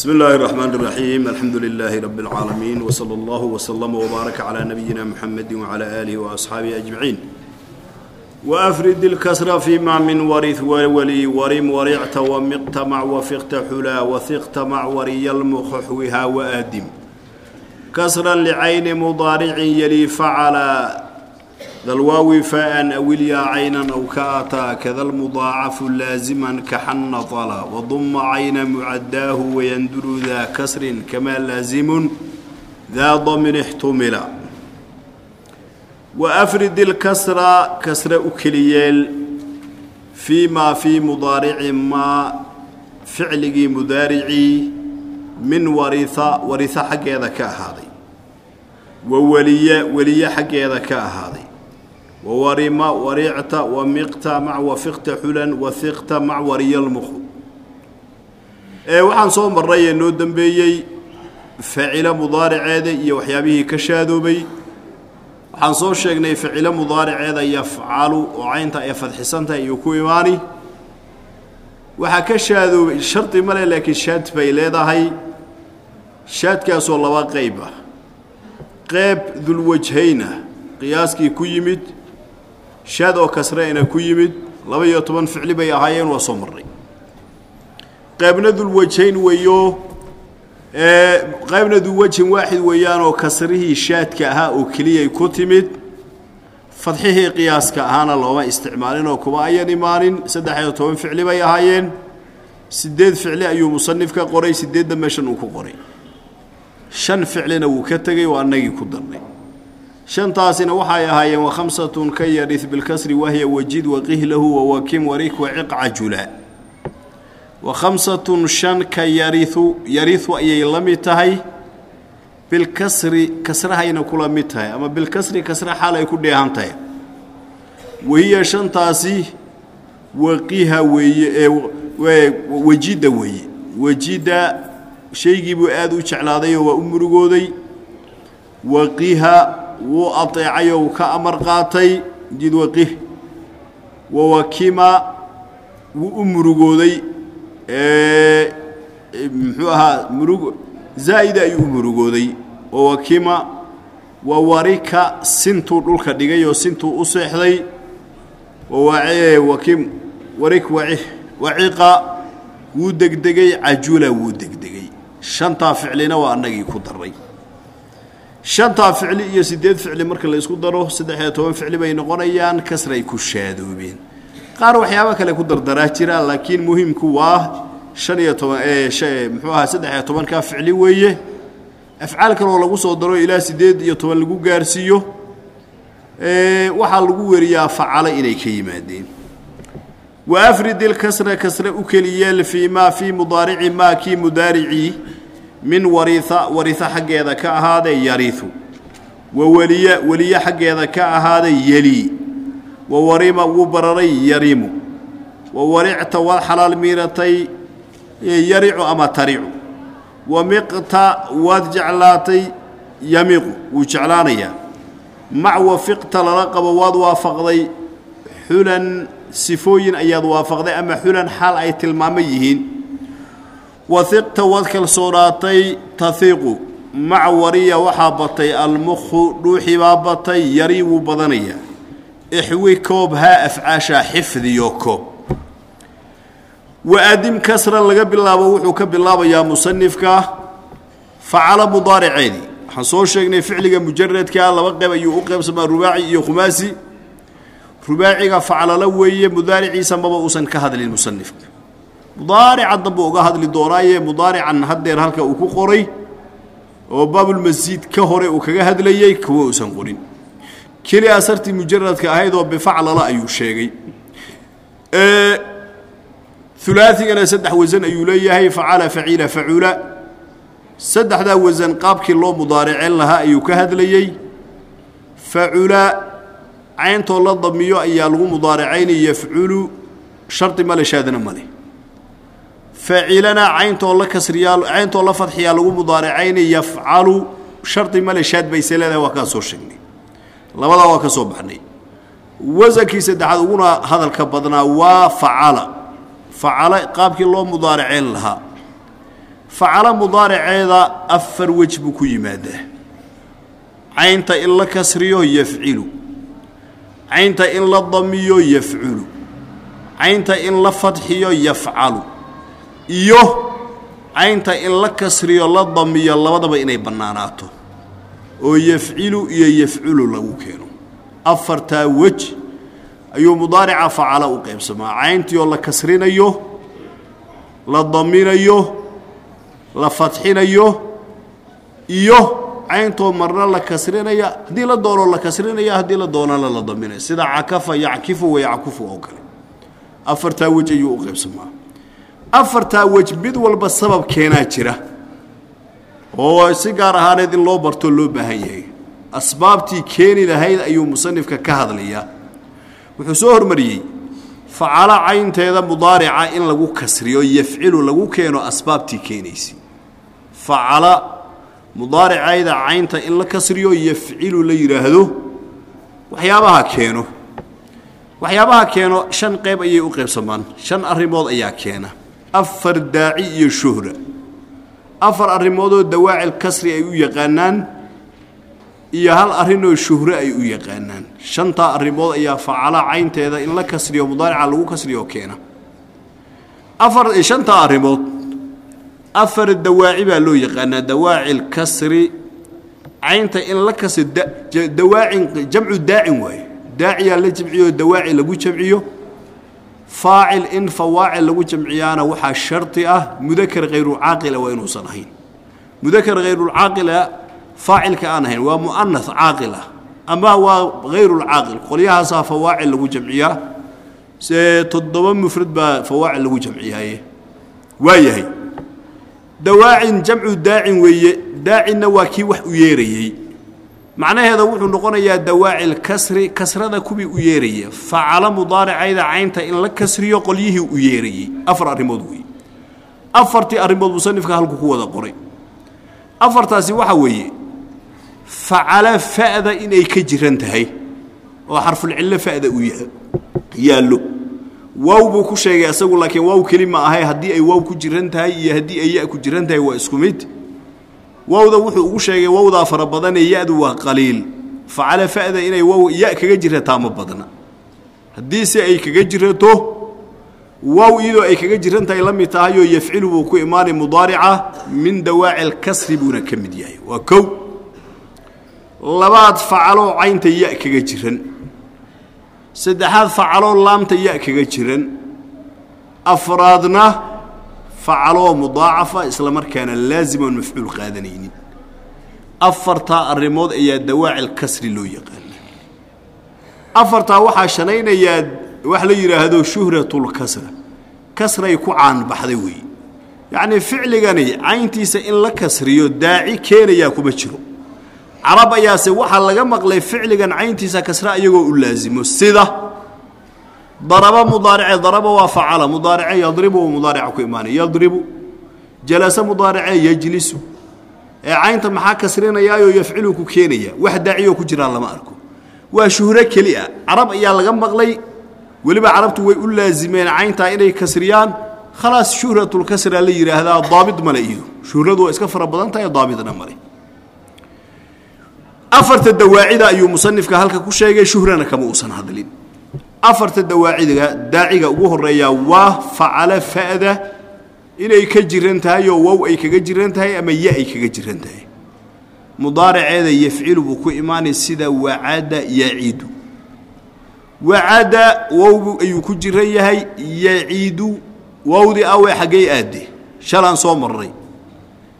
بسم الله الرحمن الرحيم الحمد لله رب العالمين وصلى الله وسلم وبارك على نبينا محمد وعلى آله وأصحابه أجمعين وأفرد الكسر فيما من ورث وولي ورم ورعت ومقت مع وفقت حلا وثقت مع وري المخحوها وآدم كسرا لعين dalwaawi faa-an awilyaa caynan aw ka ataa kada lmudaacafu laasiman kaxan natala waduma cayna mucadaahu wayandulu daa kasrin kamaa laasimun daa damin ixtumila wa afrid ilkasra kasra u keliyeel fii maa fii mudaarici maa ficligii mudaaricii min wariha wariha xaggeeda ka ahaaday wa weliye weliye xaggeeda ka ahaaday وورم ورعت ومقت مع وفقت حلا وثقت مع وري المخ ee waxaan soo marray ee noo dambeeyey facilo mudaariceeda iyo waxyaabihii ka shaadoobay waxaan soo sheegnay facilo mudaariceeda yafcalu oo caynta ay fadxisantahay iyo ku imaani waxaa ka shaadoobay shardi male laakiin shaad bay leedahay shaadkaasoo laba qayb ah qeyb dulwajhayna qiyaaskii ku yimid shaad oo kasreena ku yimid laba iyo toban ficli bay ahaayeen waa soo marray qaybna dulwajhayn weeyo qaybna dulwajhin waaxid weeyaanoo kasrihii shaadka ahaa oo keliyay ku timid fadxihii qiyaaska ahaana looma isticmaalinoo kuma ayan imaanin. Saddex iyo toban ficli bay ahaayeen. Siddeed ficli ayuu musanifka qoray siddeedda meeshan uu ku qoray. Shan ficlina wuu ka tegey oo annagii ku darnay shantaasina waxay ahaayeen wakhamsatun ka yarih bilkasri wahya wajid waqih lahu wawakim warik waciq cajula. Wakhamsatun shan ka yariu yarihu ayay la mid tahay. Bilkasri kasrahayna kula mid tahay ama bilkasri kasra xaal ay ku dheehan tahay. Wahiya shantaasi waqiha weeye ee wajidda weeye. Wajidda shaygiibuu aada u jeclaadayoo waa u murugooday. Waqiha wuu ateecay oo ka amar qaatay jid waqih. Wawakima wuu u murugooday muxuu ahaa murug zaa'ida ayuu u murugooday. Wawakima wawarika sintuu dhulka dhigay oo sintuu u seexday. Wakim warik waciqa wuu degdegay cajula wuu degdegay. Shantaa ficlina waa annagii ku daray shantaa ficli iyo siddeed ficli marka la isku daro saddex iyo toban ficli bay noqonayaan kasray ku shaadoobeen qaar waxyaaba kale ku dardaraa jira laakiin muhiimku waa shan iyo toban muxuu ahaa saddex iyo tobankaa ficli weeye. Afcaal kaloo lagu soo daro ilaa siddeed iyo toban lagu gaarsiiyo waxaa lagu weriyaa facalo inay ka yimaadeen. Wa afrid ilkasra kasre u keliyeel fii maa fii mudaarici maa kii mudaaricii min waria wariha xaggeeda ka ahaaday yariu wa weliya weliye xaggeeda ka ahaaday yeli. Wa warima wuu bararay yarimu wa waricta waad xalaal miiratay yaricu ama taricu wa miqta waad jeclaatay yamiqu wuu jeclaanayaa mac wafiqta lala qabo waad waafaqday xulan sifooyin ayaad waafaqday ama xulan xaal ay tilmaamo yihiin wahiqta waad kalsoonaatay tahiiqu maca wariya waxaa batay almukhu dhuuxii baa batay yari wuu badanayaa ixwi koob haa afcaashaa xifdiyo koob. Wa-adim kasran laga bilaabo wuxuu ka bilaabayaa musanifka facalo mudaariceedii waxaan soo sheegnay ficliga mujaradkaa laba qeyb ayuu u qeybsamaa rubaaci iyo khumaasi. Rubaaciga faclalo weeye mudaariciisa maba uusan ka hadlin musanifka mudaarica danbuu uga hadli doonaaye mudaarican haddeer halka uu ku qoray oo baabulmasiid ka hore uu kaga hadlayey kuwa uusan qorin keli asartii mujaradka ahayd oo bifaclala ayuu sheegay. Ulaaigana saddex wasan ayuu leeyahay facala faciila facula. Saddexdaa wasan qaabkii loo mudaariceen lahaa ayuu ka hadlayey facula cayntoo la damiyo ayaa lagu mudaaricaynay yafculu shardi male shaadna male faacilana cayntoo la kasriyaa cayntoo la fadxiyaa lagu mudaaricaynay yafcalu. Shardi male shaad bayse leedahay waa kaa soo sheegnay. Labadaa waa ka soo baxnay. Wasankii saddexaad uguna hadalka badnaa waa facala. Facala qaabkii loo mudaariceen lahaa. Facalo mudaariceeda afar wej buu ku yimaadaa. Caynta in la kasriyo yafcilu. Caynta in la damiyo yafculu. Caynta in la fadxiyo yafcalu iyo caynta in la kasriyo la damiyo labadaba inay bannaanaato. oo yafcilu iyo yafculu lagu keeno. Afartaa wej ayuu mudaarica facala u qaybsamaa. Cayntii oo la kasrinayo la daminayo la fadxinayo iyo cayntoo marna la kasrinaya haddii la doono la kasrinaya haddii la doonana la daminaya sida cakafa yackifu wayackufu oo kale. Afartaa wej ayuu u qaybsamaa afartaa wej mid walba sabab keenaa jira. Oo si gaar ahaaneed in loo bartoo loo baahan yahay. Asbaabtii keeni lahayd ayuu musanifka ka hadlayaa wuxuu soo hormariyey facalo caynteeda mudaarica in lagu kasriyo yafcilu lagu keeno asbaabtii keenaysa facala mudaaricayda caynta in la kasriyo yafcilu la yidhaahdo waxyaabaha keeno. Waxyaabaha keeno shan qayb ayay u qaybsamaan. Shan arrimood ayaa keena afar daaci iyo shuhra. Afar arrimoodoo dawaacil kasri ay u yaqaanaan iyo hal arrinoo shuhre ay u yaqaanaan. Shantaa arrimood ayaa facala caynteeda in la kasriyo mudaarica lagu kasriyo keena. Afar shantaa arrimood afar dawaaci baa loo yaqaanaa dawaacil kasri. Caynta in la kasri dawaacin jamcu daacin waaye. Daaciyaa la jamciyo dawaaci lagu jamciyo faacil in fawaacil lagu jamciyaana waxaa shardi ah mudakar hayrucaaqila waa inuusan ahayn. Mudakar hayrulcaaqila faacilka aan ahayn waa mu'anas caaqil ah ama waa hayrulcaaqil qolyahaasaa fawaacil lagu jamciyaa se toddoba mufrad baa fawaacil lagu jamciyaaye. Waa yahay dawaacin jamcu daacin weeye daacinna waa kii wax u yeerayey macnaheeda wuxuu noqonayaa dawaacil kasri kasrada kuwii u yeeraya facalo mudaaricayda caynta in la kasriyo qolyihii u yeerayey afar arrimood weeye. Afartii arrimood musanifka halku ku wada qoray. Afartaasi waxaa weeye facalo fa'da inay ka jiran tahay oo xarfulcillo fa'da uu yaallo. Waaw buu ku sheegay asagu laakiin waaw keli ma ahay. Haddii ay waaw ku jiran tahay iyo haddii ay ya ku jiran tahay waa isku mid wawda wuxuu ugu sheegay wawdaa fara badanee ya-du waa qaliil. Facalo fa'da inay wow ya kaga jirataa ma badna. Haddii se ay kaga jirato waaw iyadoo ay kaga jiran tahay la mid tahayoo yafcilu buu ku imaanay mudaarica min dawaacil kasri buuna ka mid yahay. Waa kow. Labaad facaloo caynta ya kaga jiran. Saddexaad facaloo laamta ya kaga jiran. Afraadna facaloo mudaacafa isla markaana laazimoon mafcuul qaadanaynin afartaa arrimood ayaa dawaacil kasri loo yaqaana afartaa waxaa shanaynayaa wax la yidhaahdo shuhratulkasra kasray ku caanbaxday weeye yacnii ficligani cayntiisa in la kasriyo daaci keenayaa kuma jiro carab ayaase waxaa laga maqlay ficligan cayntiisa kasra iyagoo u laasimo sida daraba mudaarice daraba waa facala mudaarice yadribu uu mudaarica ku imaanay yadribu jalasa mudaarice yejlisu ee caynta maxaa kasrinayaayoo yafcilu ku keenaya wax daaciyoo ku jiraa lama arko. Waa shuhro keli a carab ayaa laga maqlay weliba carabtu way u laasimeen cayntaa inay kasriyaan. Khalaas shuhratulkasra la yidhaahdaa daabid male iyo shuhradu waa iska fara badan tahay daabidna male afarta dawaacida ayuu musanifka halka ku sheegay shuhrana kama uusan hadlin afarta dawaaciga daaciga ugu horeeyaa waa facalo fa'da inay ka jiran tahay oo wow ay kaga jiran tahay ama ya ay kaga jiran tahay. Mudaariceeda yafcilu buu ku imaanay sida wacada yaciidu wacada wow ayuu ku jiran yahay yaciidu wowdii awe xaggay aadde. Shalaan soo marray.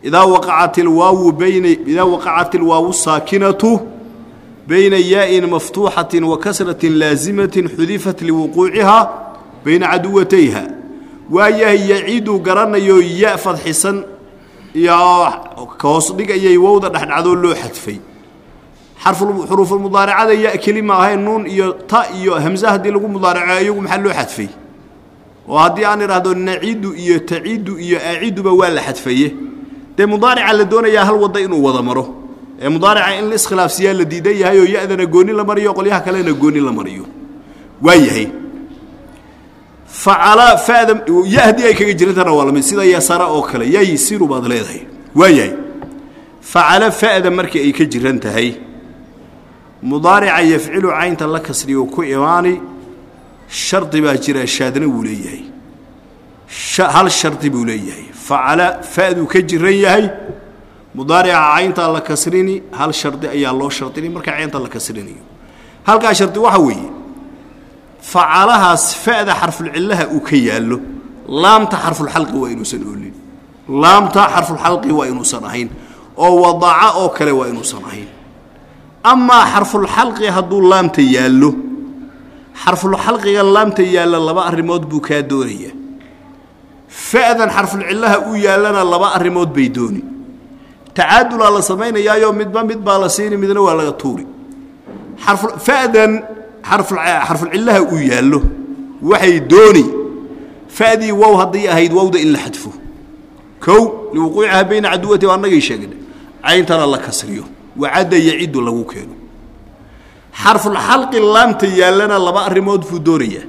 Idaa waqacat ilwaawu bayna idaa waqacat ilwaawu saakinatu bayna yaa'in maftuuxatin wa kasratin laasimatin xudifat liwuquucihaa bayna caduwatayha. Waayahay yaciiduu garanayo ya fadxisan iyo hoos dhig ayay wowda dhexdhacdoo loo xadfay. Xuruufulmudaaracada ya keli ma ahayn nuun iyo ta iyo hamse haddii lagu mudaaraco iyagu maxaa loo xadfay? Oo haddii aan idhaahdo naciidu iyo taciidu iyo aaciduba waa la xadfaye. Dee mudaarica la doonayaa hal wadda inuu wada maro mudaarica in la iskhilaafsiyaa la diidan yahay oo ya-dana gooni la mariyo qolyaha kalena gooni la mariyo. Waa yahay facala fada ya haddii ay kaga jirantana waa la mid sida yasara oo kale yaysiru baad leedahay. Waayahay. Facala fa'da markii ay ka jiran tahay mudaarica yafcilu caynta la kasriyo ku imaani shardi baa jira shaadna wuu leeyahay. Hal shardi buu leeyahay. Facala fa'duu ka jiran yahay mudaarica cayntaa la kasrini hal shardi ayaa loo shardini markaa caynta la kasrinayo halkaa shardi waxa weeye facalahaas fa'da xarfulcillaha uu ka yaallo laamta xarfulxalqi waa inuusan oolin. Laamta xarfulxalqi waa inuusan ahayn oo wadaca oo kale waa inuusan ahayn. Amaa xarfulxalqi hadduu laamta yaallo xarfulxalqiga laamta yaalla laba arrimood buu kaa doonayaa fa'dan xarfulcillaha uu yaallana laba arrimood bay dooni tacaadulaa la samaynayaayo midba mid baa la siini midna waa laga tuuri. Fa'dan xarfulcillaha uu yaallo waxay dooni fa'dii wow hadday ahayd wowda in la xadfo. Kow liwuquuciha bayna caduwati waa annagay sheegna cayntana la kasriyo wacadda yaciddu lagu keeno. Xarfulxalqi laamta yaallana laba arrimood buu doonayaa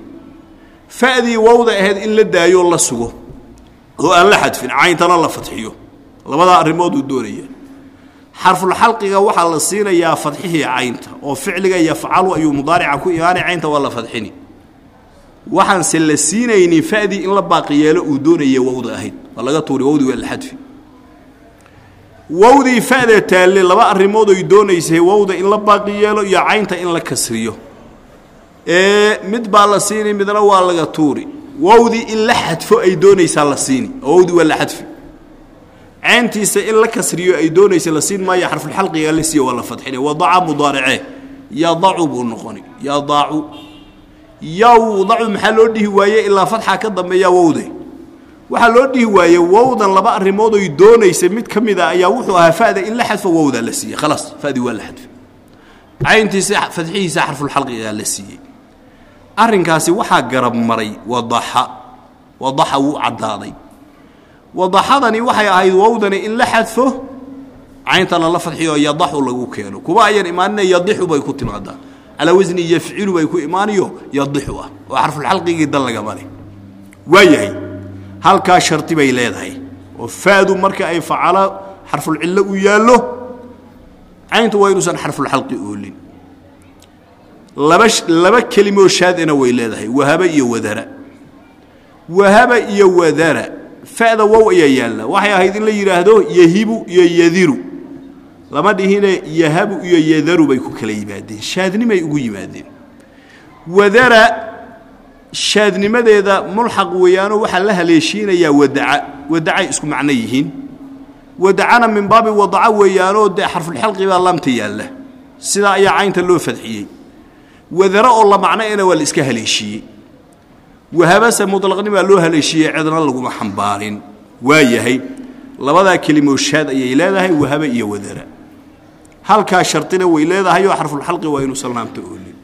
fa'dii wowda ahayd in la daayo la sugo oo aan la xadfin cayntana la fadxiyo labadaa arrimooduu doonaya xarfulxalqiga waxaa la siinayaa fadxihii caynta oo ficliga yafcalu ayuu mudaarica ku imaanay caynta waa la fadxini. Waxaanse la siinaynin fa'dii in la baaqi yeelo uu doonaya wowda ahayd. Waa laga tuuri wowdii waa la xadfi. Wowdii fa'da laba arrimood oy doonaysay wowda in la baaqi yeelo iyo caynta in la kasriyo. Ee mid baa la siini midna waa laga tuuri. Wowdii in la xadfo ay doonaysaa la siini oo waa la xadfi cayntiisa in la kasriyo ay doonaysa la siin maayo xarfulxalqiga la siiyo waa la fadxina wadaca mudaaracee yadacu buu noqoni yadacu yawdacu maxaa loo dhihi waaye ilaa fadxa ka dambeeya wowde. Waxaa loo dhihi waaye wowdan laba arrimood oy doonaysa mid ka mid a ayaa wuxuu ahaa fa'da in la xadfo wowdaa la siiyey khalaas fa'dii waa la xadfay cayntiisa fadxihiisa xarfulxalqigaa la siiyey. Arrinkaasi waxaa garab maray wadaxa wadaxa wuu caddaaday wadaxadani waxay ahayd wowdani in la xadfo cayntana la fadxiyo yadaxu lagu keeno. Kuwa ayan imaanina yadixu bay ku timaadaa. Calaa wasni yafcilu bay ku imaaniyo yadixu ah oo xarfulxalqigii dan lagama leh. Waayahay halkaa shardi bay leedahay. Oo faadu marka ay facalo xarfulcillo u yaallo cayntu waa inuusan xarfulxalqi oolin. Laba laba kelimoo shaadina way leedahay wahaba iyo wadara wahaba iyo wadara fa'da wow ayaa yaalla. Waxay ahayd in la yidhaahdo yahibu iyo yadiru. Lama dhihine yahabu iyo yadaru bay ku kala yimaadeen. Shaadnimay ugu yimaadeen. Wadara shaadnimadeeda mulxaq weeyaanoo waxaa la haleeshiinayaa wadaca. Wadacay isku macno yihiin. Wadacana min baabi wadaca weeyaanoo dee xarfulxalqi baa laamta yaalla. Sidaa ayaa caynta loo fadxiyey. Wadara oo la macnoena waa la iska haleeshiiyey wahabase muطlaqnimaa loo haleeshiiyey cidna laguma xambaarin. Waa yahay. Labadaa kelimo shaad ayay leedahay wahaba iyo wadara. Halkaa shardina way leedahay oo xarfulxalqi waa inuusan laamta oolin.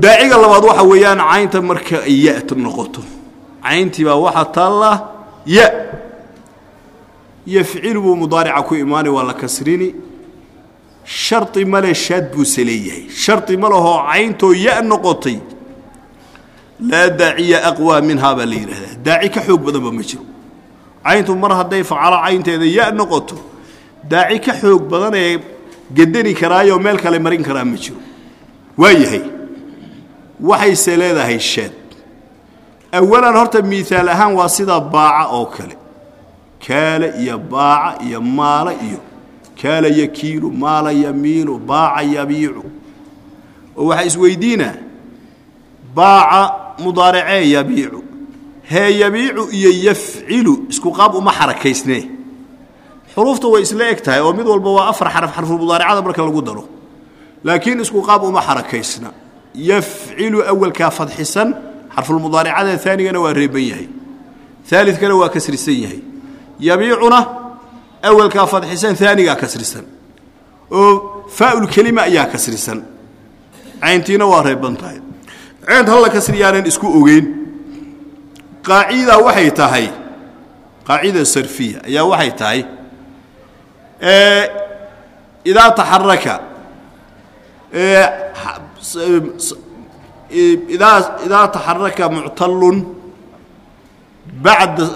Daaciga labaad waxa weeyaan caynta marka ay ya-ta noqoto. Cayntiibaa waxaa taalla ya. Yafcilu buu mudaarica ku imaani waa la kasrini. Shardi male shaad buuse leeyahay shardi ma lahoo cayntoo ya noqotay laa daaciya aqwaa minhaa baa la yidhahdaa. Daaci ka xoog badanba ma jiro. Cayntu mar hadday facalo caynteeda ya noqoto daaci ka xoog badan ee gedani karaayoo meel kale marin karaa ma jiro. Waa yahay. Waxayse leedahay shaad awalan horta miiaal ahaan waa sida baaca oo kale. Kaala iyo baaca iyo maala iyo kaala yakiilu maala yamiinu baaca yabiicu oo waxaa isweydiinaa baaca mudaaracee yabiicu? Hee yabiicu iyo yafcilu isku qaab uma xarakaysnee xuruufta way isla eg tahay oo mid walba waa afar xaraf xarfulmudaaracada marka lagu daro. Laakiin isku qaab uma xarakaysna. Yafcilu awalkaa fadxisan xarfulmudaaracada aanigana waa reeban yahay. Aalidkana waa kasrisan yahay. Yabiicuna awalkaa fadxisan aanigaa kasrisan. Oo faaulkelima ayaa kasrisan. Cayntiina waa reeban tahay ceent halla kasriyaanan isku ogeyn. Qaacida waxay tahay qaacida sarfiya ayaa waxay tahay idaa taxaraka idaa idaa taxaraka muctalun bacda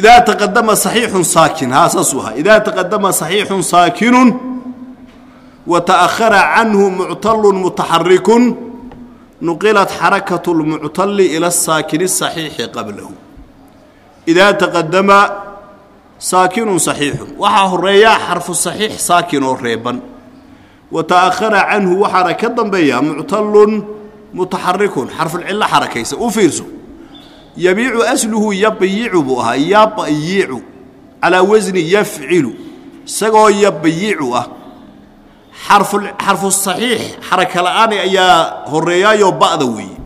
idaa taqadama صaxiixu saakin haa saasuu ahaa idaa taqadama صaxiixu saakinu wa taأhara canhu muctalu mutaxariku nuqilat xarakaة اlmuctali ilى الsaakini الصaxiixi qablahu idaa taqadama saakinu صaxiixu waxaa horeeyaa xarfu صaxiix saakin oo reeban wa taأhara canhu waxaana ka dambeeya muctalun mutaxarikun xarfulcilo xarakaysa u fiirso yabiicu asluhu yabyicu buu ahaa yabyicu calaa wasni yafcilu isagoo yabyicu ah xarfu saxiix xaraka la'aani ayaa horeeyaayoo ba'da weeye.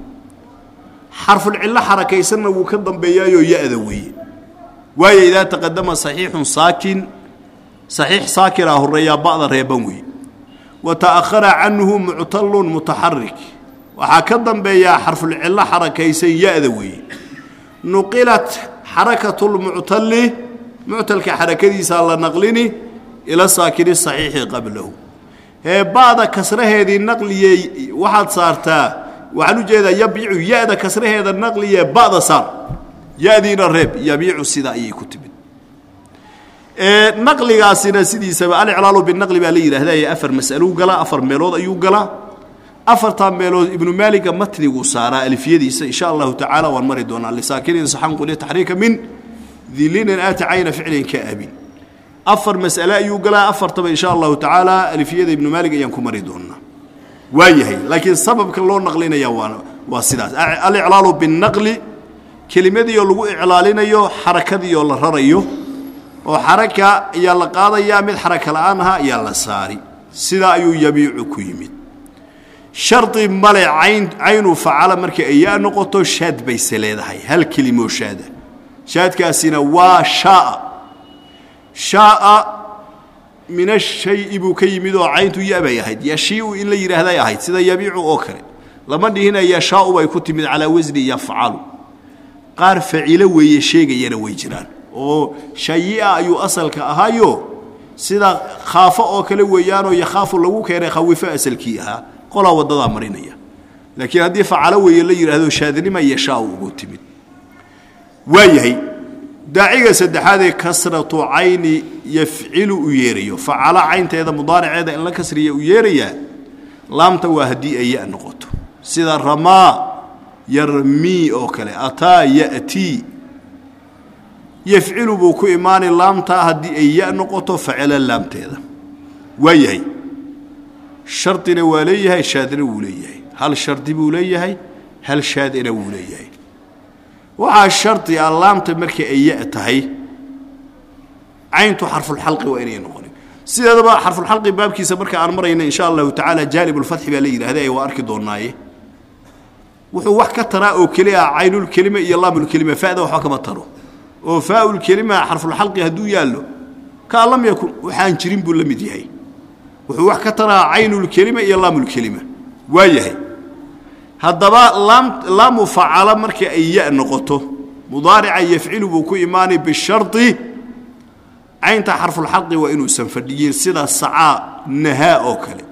Xarfulcillo xarakaysanna wuu ka dambeeyaayoo ya-da weeye. Waayo idaa taqadama saxiixun saakin saxiix saakinaa horeeyaa ba'da reeban weeye. Wa ta'ahara canhu muctalun mutaxarik waxaa ka dambeeyaa xarfulcillo xarakaysan ya-da weeye. Nuqilat xarakatu lmuctali muctalka xarakadiisaa la naqlini ila saakini saxiixi qablahu hee ba'da kasraheedii naqliyey waxaad saartaa waxaan u jeedaa yabyicu ya-da kasraheeda naqliye ba'da saar. Ya-diina reeb yabiicu sidaa ayay ku timid. Naqligaasina sidiisaba aliclaalu binaqli baa la yidhaahdaye afar mas'aluu galaa afar meelood ayuu galaa afartaa meelood ibnu maaliga matniguu saaraa alifiyadiisa insha allahu tacaala waan mari doonaa lisaakinin saxan quli taxriika min dilinin cayna ficlin ka abin afar mas'ale ayuu galaa afartaba insha allahu tacaala alifiyada ibnu maalig ayaan ku mari doonaa waa yahay laakiin sababka loo naqlinaya waa waa sidaas. Aliclaalu binaqli kelimadiioo lagu iclaalinayo xarakadiioo la rarayo oo xaraka ayaa la qaadayaa mid xaraka la'aan aha ayaa la saari. Sidaa ayuu yabiicu ku yimid. Shardi male cayn caynu facala markay ayaa noqoto shaad bayse leedahay hal kelimoo shaada. Shaadkaasina waa shaaa shaaa min ashayi buu ka yimid oo cayntu ya-bay ahayd yashiiu in la yidhaahday ahayd sida yabiicu oo kale. Lama dhihina yashaau bay ku timid calaa wasni yafcalu. Qaar facilo weeye sheegayana way jiraan. Oo shayi-a ayuu asalka ahaayo sida khaafo oo kale weeyaanoo yakhaafu lagu keenay khawifo asalkii ahaa qolaa wadadaa marinaya. Laakiin haddii facalo weeye la yidhaahdo shaadnima yashaau ugu daaciga saddexaadee kasratu cayni yafcilu u yeerayo. Facalo caynteeda mudaariceeda in la kasriya u yeerayaa laamta waa haddii ay ya noqoto. Sida ramaa yarmii oo kale ataa ya'tii yafcilu buu ku imaani laamtaa haddii ay ya noqoto facilo laamteeda. Waa yahay. Shardina waa leeyahay shaadina wuu leeyahay. Hal shardi buu leeyahay hal shaadina wuu leeyahay waxaa shardi ah laamta markay ay ya tahay cayntu xarfulxalqi waa inay noqonin sideedaba xarfulxalqi baabkiisa marka aan marayna insha allahu tacaala jaalibulfatxi baa la yidhahda ee waa arki doonaaye. Wuxuu wax ka taraa oo keli ah caynulkelima iyo laamulkelima fa'da waxba kama taro. Oo faaulkelima xarfulxalqi hadduu yaallo kaa lam yakun waxaan jirin buu la mid yahay. Wuxuu wax ka taraa caynulkelima iyo laamulkelima waa yahay haddaba laam laamu facala marka ay ya noqoto mudaarica yafcilu buu ku imaanay bishardi caynta xarfulxalqi waa inuusan fadhiyin sida sacaa nahaa oo kale.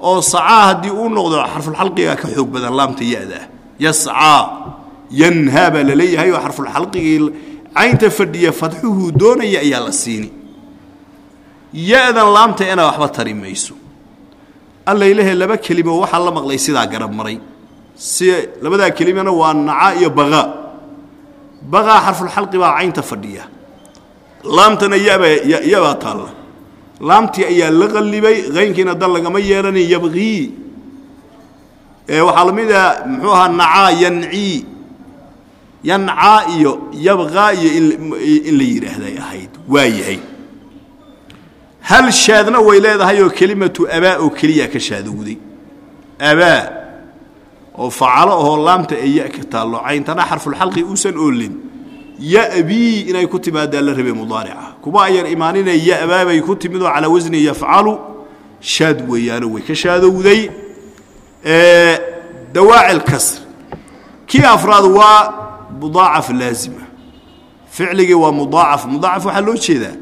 oo sacaa haddii uu noqdo xarfulxalqigaa ka xoog badan laamta ya-da. Yascaa yanhaa baa la oo xarfulxalqigii caynta fadhiya fadxuhuu doonaya ayaa la siini. Ya-dan laamta inaa waxba tari mayso. Allaylehe laba kelimo waxaa la maqlay sidaa garab maray si labadaa kelimana waa naca iyo baqa. Baqaa xarfulxalqi baa caynta fadhiya. Laamtana yabaa taalla. Laamtii ayaa la qallibay qaynkiina dan lagama yeelanin yabqii waxaa la mid ah muxuu ahaa nacaa yancii yancaa iyo yabqaa iyo in la yidhaahday ahayd waa hal shaadna way leedahay oo kelimatu abaa oo keliya ka shaadowday abaa oo facalo ahoo laamta ee ya ka taallo cayntana xarfulxalqi uusan oolin. Yabii inay ku timaadaa la rabay mudaarica. Kuma ayan imaaninee yabaabay ku timid oo calaa wasni yafcalu shaad weeyaano way ka shaadowday. Dawaaci kii afraad waa mudaacaf laazima. Ficligii waa mudaacaf. Mudaacaf waxaa loo jeedaa.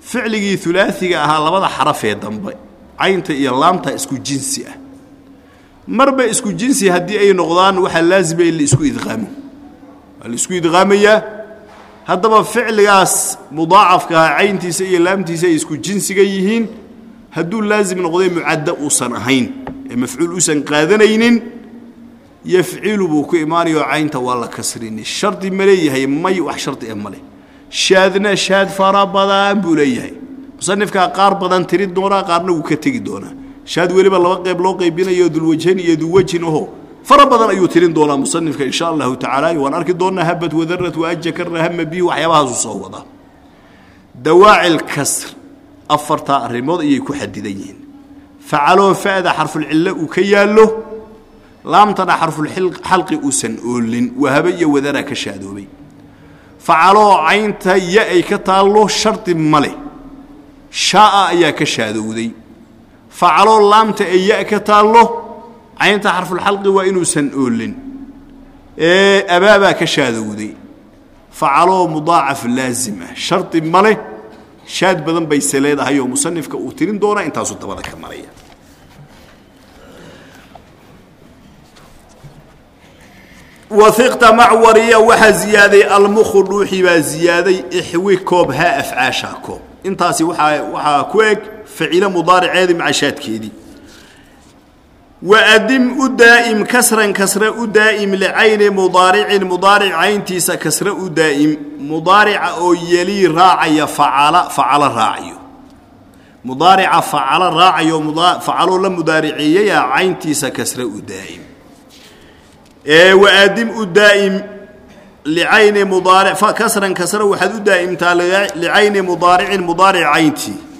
Ficligii ulaaiga ahaa labada xarafee dambe caynta iyo laamta isku jinsi ah marba isku jinsi haddii ay noqdaan waxaa laazima in la isku idqaamo. Waa la isku idqaamayaa haddaba ficligaas mudaacafkaha cayntiisa iyo laamtiisa ay isku jinsiga yihiin hadduu laazim noqday mucadda uusan ahayn ee mafcuul uusan qaadanaynin yafcilu buu ku imaanayo caynta waa la kasrini. Shardi ma leeyahay may wax shardi e maleh shaadna shaad fara badan buu leeyahay. Musanifkaa qaar badan tiri doonaa qaarna wuu ka tegi doonaa shaad weliba laba qayb loo qaybinayo dulwajhayn iyo duwajhin aho fara badan ayuu tirin doonaa musanifka insha allahu tacaala waan arki doonaa habad wadarad waajakara hama bihi waxyaabahaasuu soo wadaa dawaacil kasr afartaa arrimood ayay ku xadidan yihiin. Facaloo fa'da xarfulcillo uu ka yaallo laamtana xarfulxalqi uusan oolin wahaba iyo wadaraa ka shaadoobay facaloo caynta ya ay ka taallo shardi ma leh. Shaa'a ayaa ka shaadowday facaloo laamta ay ya ka taallo caynta xarfulxalqi waa inuusan oolin. Ee abaabaa ka shaadowday. Facaloo mudaacaf laazim ah. Shardi ma leh shaad badan bayse leedahay oo musanifka uu tirin doonaa intaasuu dabada ka maraya. Waiqta macwariya waxaa ziyaaday almukhu dhuuxi baa ziyaaday ixwi koob haa afcaashaa koob. Intaasi waaa waxaa ku eg facilo mudaariceedii macashaadkeedii waadim u daa'im kasran kasre u daa'im licayni mudaaricin mudaaric cayntiisa kasre u daa'im. Mudaarica oo yelii raacaya facala facalo raacayo. Mudaarica facalo raacayo facaloo la mudaariceeyaya cayntiisa kasre u daa'im. Waadim u daa'im licayni mudaaric kasran kasra waxaad u daa'imtaa licayni mudaaricin mudaaric cayntii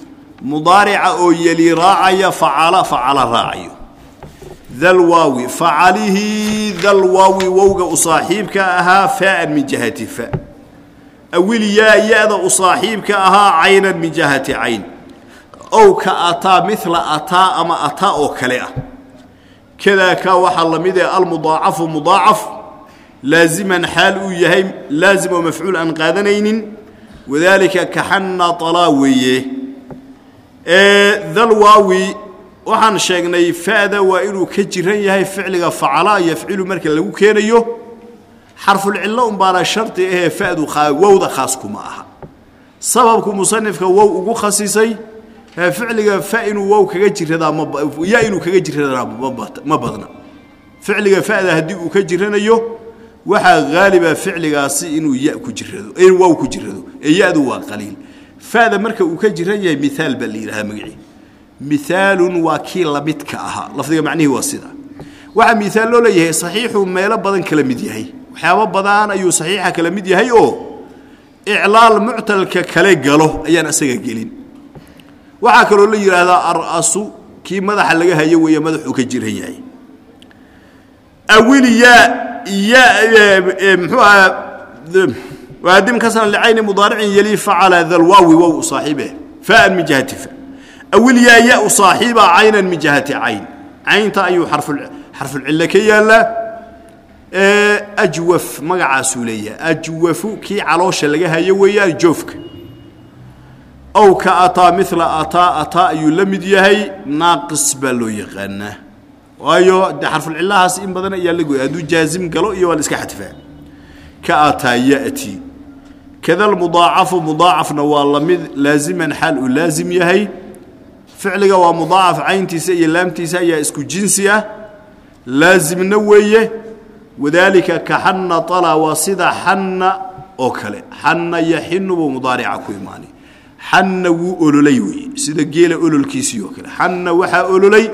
mudaarica oo yeli raacaya facala facala raacayo. Dalwaawi facalihii dalwaawi wowga u saaxiibka ahaa faa'an min jihati fa. Awil yaa ya-da u saaxiibka ahaa caynan min jihati cayn. Ow ka ataa mila ataa ama ataa oo kale ah. Kadaa kaa waxaa la mid almudaacafu mudaacaf laaziman xaal uu yahay laazim oo mafcuul aan qaadanaynin. Wadaalika kaxanna alaa weeye dalwaawi waxaan sheegnay fa'da waa inuu ka jiran yahay ficliga facala yafcilu marka lagu keenayo. Xarfulcillo unbaana shardi ahee fa'du wowda khaas kuma aha. Sababku musanifka wow ugu khasisay ficliga fa inuu wow kaga jiradaa maya inuu kaga jiradaa ma badna. Ficliga fa'da haddii uu ka jiranayo waxaa haaliba ficligaasi inuu ya ku jirado wow ku jirado ee ya-du waa qaliil fa'da marka uu ka jiran yahay miaal baa la yidhahaa magacii. Miaalun waa kii lamidka ahaa. Lafdiga macnihii waa sida. Waxaa miaal loo leeyahay saxiixu meelo badan kala mid yahay. Waxyaabo badan ayuu saxiixa kala mid yahay oo iclaal muctalka kale galo ayaan isaga gelin. Waxaa kaloo la yidhaahdaa arasu kii madaxa laga hayo weeye madaxuu ka jiran yahay. Awil yaa ya mxuu aha waadim kasran licayni mudaaricin yelii facala dalwaawi wow saaxiibe faaan min jihati fa awil yaa ya u saaxiiba caynan min jihati cayn caynta ayuu xarfulcillo ka yaallaa ajwaf magacaasuu leeyahay ajwafu kii caloosha laga hayo weeyaan joofka ow ka ataa mila ataa ataa ayuu la mid yahay naaqis baa loo yaqaanaa waayo de xarfulcillahaas in badan ayaa la goya hadduu jaazim galo iyo waa la iska xadfaa ka ataa ya'ti kada lmudaacafu mudaacafna waa la mid laaziman xaal uu laazim yahay. Ficliga waa mudaacaf cayntiisa iyo laamtiisa ayaa isku jinsi ah. Laazimna weeye wadaalika ka xanna ala waa sida xanna oo kale. Xanna yaxinu buu mudaarica ku imaanay xanna wuu ololay weeye sida geela ololkiisii oo kale. Xanna waxaa ololay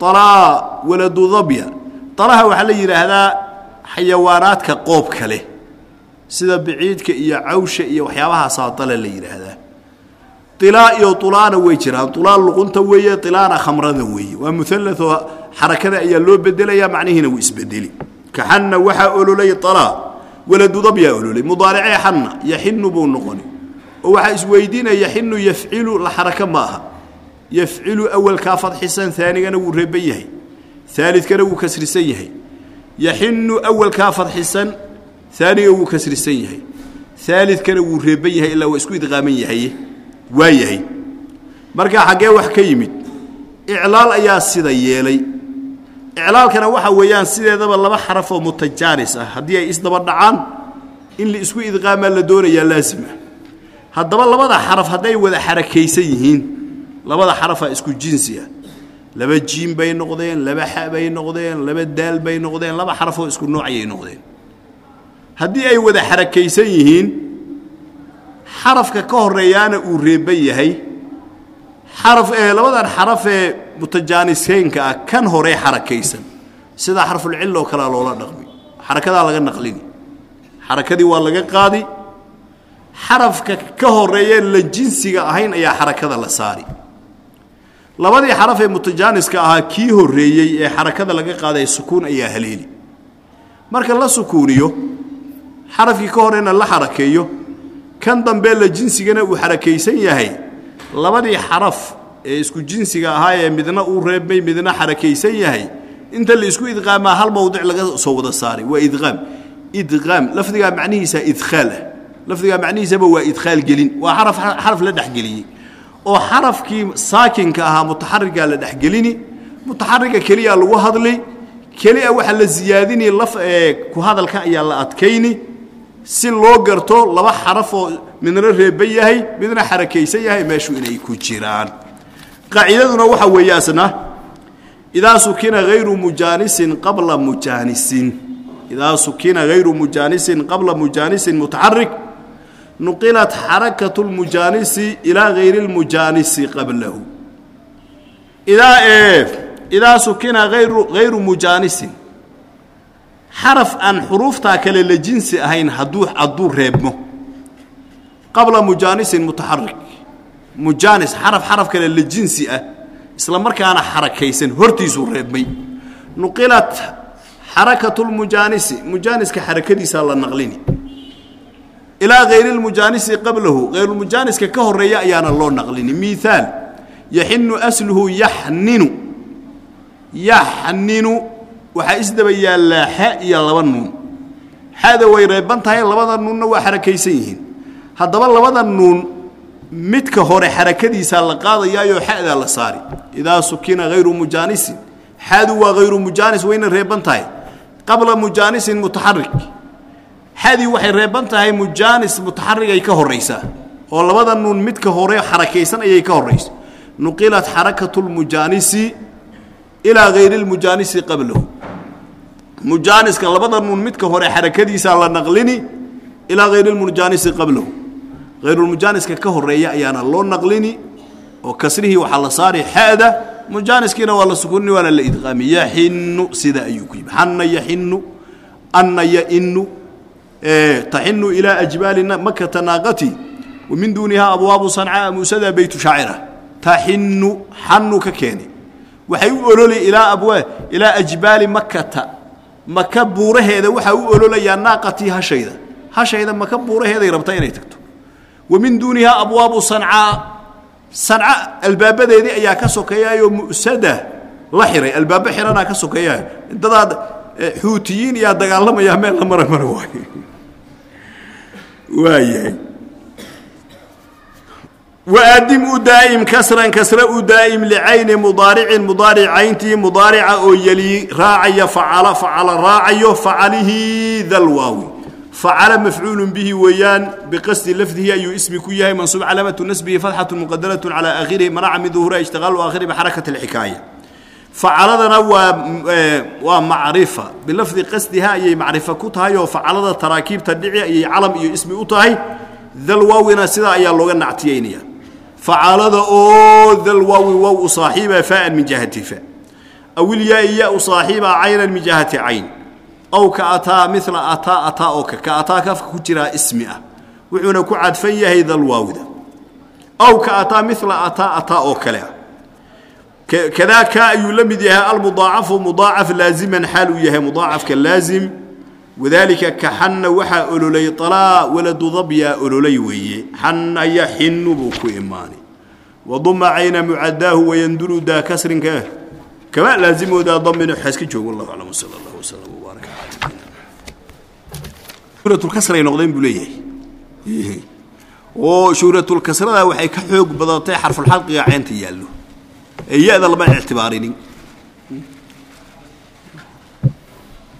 alaa waladu dabya waxaa la yidhaahdaa xayawaanaadka qoobka leh sida biciidka iyo cawsha iyo waxyaabahaasaa dale la yidhaahdaa ilaa iyo ulaana way jiraan. Ulaa luqunta weeye ilaana khamrada weeye. Waa mualao xarakada ayaa loo bedelaya macnihiina wuu isbedeli. Ka xanna waxaa ololay alaa waladu dabyaa ololay mudaaricee xanna yaxinu buu noqoni. Oo waxaa isweydiinaya yaxinu yafcilu la xaraka ma aha. Yafcilu awalkaa fadxisan aanigana wuu reeban yahay. Aalidkana wuu kasrisan yahay. Yaxinu awalkaa fadxisan aaniga wuu kasrisan yahay. Aalidkana wuu reeban yahay ilaa waa isku idqaaman yahay. Waa yahay. Markaa xaggee wax ka yimid iclaal ayaa sida yeelay. Iclaalkana waxa weeyaan sideedaba laba xaraf oo mutajaanis ah. Haddii ay isdaba dhacaan in la isku idqaamaa la doonayaa laasima haddaba labada xaraf hadday wada xarakaysan yihiin labada xarafaa isku jinsi ah laba jiim bay noqdeen laba xa bay noqdeen laba daal bay noqdeen laba xarafoo isku noocayay noqdeen haddii ay wada xarakaysan yihiin xarafka ka horeeyaana uu reeban yahay. Xaraf ee labadan xaraf ee mutajaaniskeynka ah kan horee xarakaysan. Sida xarfulcilla oo kalea loola dhaqmi. Xarakadaa laga naqlini xarakadii waa laga qaadi. Xarafka ka horeeyeen la jinsiga ahayn ayaa xarakada la saari. Labadii xaraf ee mutajaaniska ahaa kii horreeyey ee xarakada laga qaaday sukuun ayaa haleeli. Marka la sukuuniyo xarafkii ka horena la xarakeeyo. Kan dambe la jinsigana uu xarakaysan yahay. Labadii xaraf ee isku jinsiga ahaa ee midna uu reebmay midna xarakaysan yahay. Inta la isku idqaamaa hal mowdic laga soo wada saaray waa idqaam. Idqaam. Lafdigaa macnihiisa idkhaal ah. Lafdigaa macnihiisaba waa idkhaal gelin. Waa xaraf xaraf la dhexgeliyey oo xarafkii saakinka ahaa mutaxarigaa la dhexgelini. Mutaxariga keliya lagu hadli. Kelia waxaa la siyaadini laf ee ku hadalka ayaa la adkayni si loo garto laba xarafoo midna reeban yahay midna xarakaysan yahay meeshu inay ku jiraan. Qaacidaduna waxa weeye asna idaa sukina hayru mujaanisin qabla mujaanisin. Idaa sukina hayru mujaanisin qabla mujaanisin mutaxarik nuqilat xarakatu lmujaanisi ilaa hayri lmujaanisi qablahu. Idaa ee idaa sukina ayru hayru mujaanisin xaraf aan xuruuftaa kale la jinsi ahayn hadduu hadduu reebmo. Qabla mujaanisin mutaxarik mujaanis xaraf xaraf kale la jinsi ah isla markaana xarakaysan hortiisuu reebmay. Nuqilat xarakatu lmujaanisi mujaaniska xarakadiisaa la naqlini. Ilaa hayri lmujaanisi qablahu hayrulmujaaniska ka horreeya ayaana loo naqlini. Miaal yaxinu asluhu yaxninu. Yaxninu waxaa isdaba yaallaa xa iyo laba nuun. Xada way reeban tahay labada nuunna waa xarakaysan yihiin. Haddaba labada nuun midka hore xarakadiisaa la qaadayaayoo xadaa la saari. Idaa sukina hayru mujaanisin xadu waa hayru mujaanis wayna reeban tahay. Qabla mujaanisin mutaxarik xadii waxay reeban tahay mujaanis mutaxarigay ka horaysaa oo labada nuun midka hore xarakaysan ayay ka horaysa nuqilat xarakatu lmujaanisi ilaa hayri lmujaanisi qablahu mujaaniska labada nuun midka hore xarakadiisaa la naqlini ilaa hayri lmujaanisi qablahu. Hayrulmujaaniska ka horreeya ayaana loo naqlini oo kasrihii waxaa la saari xada mujaaniskiina waa la sukuuni waana la idqaami. Yaxinu sida ayuu ku yimi xana yaxinu anna yainu taxinu ilaa ajbaali makata naaqati wa min abwaabu sancaa muusada beytu shaacira. Taxinu xanu ka keeni. Waxay u ololi ilaa abwa ilaa ajbaali makata maka buuraheeda waxaa u ololayaa naaqatii hashayda. Hashayda maka buuraheeday rabta inay tagto. Wa min duunihaa abwaabu sancaa sanca albaabadeedii ayaa ka sokeeyaayoo mu'sada. La xihay albaabo xihanaa ka sokeeyaay dadaad xuutiyiin iyaa dagaalamayaa meel la mara mara waay waayahay waadim u daa'im kasran kasra u daa'im licayni mudaaricin mudaaric cayntii mudaarica oo yeli raacaya facala facala raacayo facalihi dalwaawi facala mafcuulu bihi weeyaan biqasdi lafdihi ayuu ismi ku yahay mansuub calaamatu nasbihi fatxatu muqadarat calaa aakhirihi manaca min duhura ishtiqaalu aakhiri bixarakat alxikaaya facaladana waa waa macrifa bilafdi qasdiha ayay macrifa ku tahay oo facalada taraakiibta dhici ayay calam iyo ismi u tahay dalwaawina sidaa ayaa looga nactiyeynaya facalada oo dalwaawi wow u saaxiiba faaan min jihati fa awilyaai ya u saaxiiba caynan min jihati cayn aw ka ataa mila ataa ataa oo ka ka ataa kafka ku jiraa ismi ah wuxuuna ku cadfan yahay dalwaawida aw ka ataa mila ataa ataa oo kale ah kadaa kaa ayuu la mid yahay almudaacafu mudaacaf laaziman xaal uu yahay mudaacafka laazim wadaalika ka xanna waxaa ololay alaa waladu dabyaa ololay weeye. Xanna yaxinu buu ku imaanay. Waduma cayna mucadaahu wayandulu kasrinka. Kama laazimoodaa damina waxaa iska joogo wallahu aclam sala allah wasalam wbaarak shuhratulkasray noqdeen buu leeyahay. Oo shuhratulkasrada waxay ka xoog badatay xarfulxalqiga ceenta yaallo. Ee ya-da lama ictibaarinin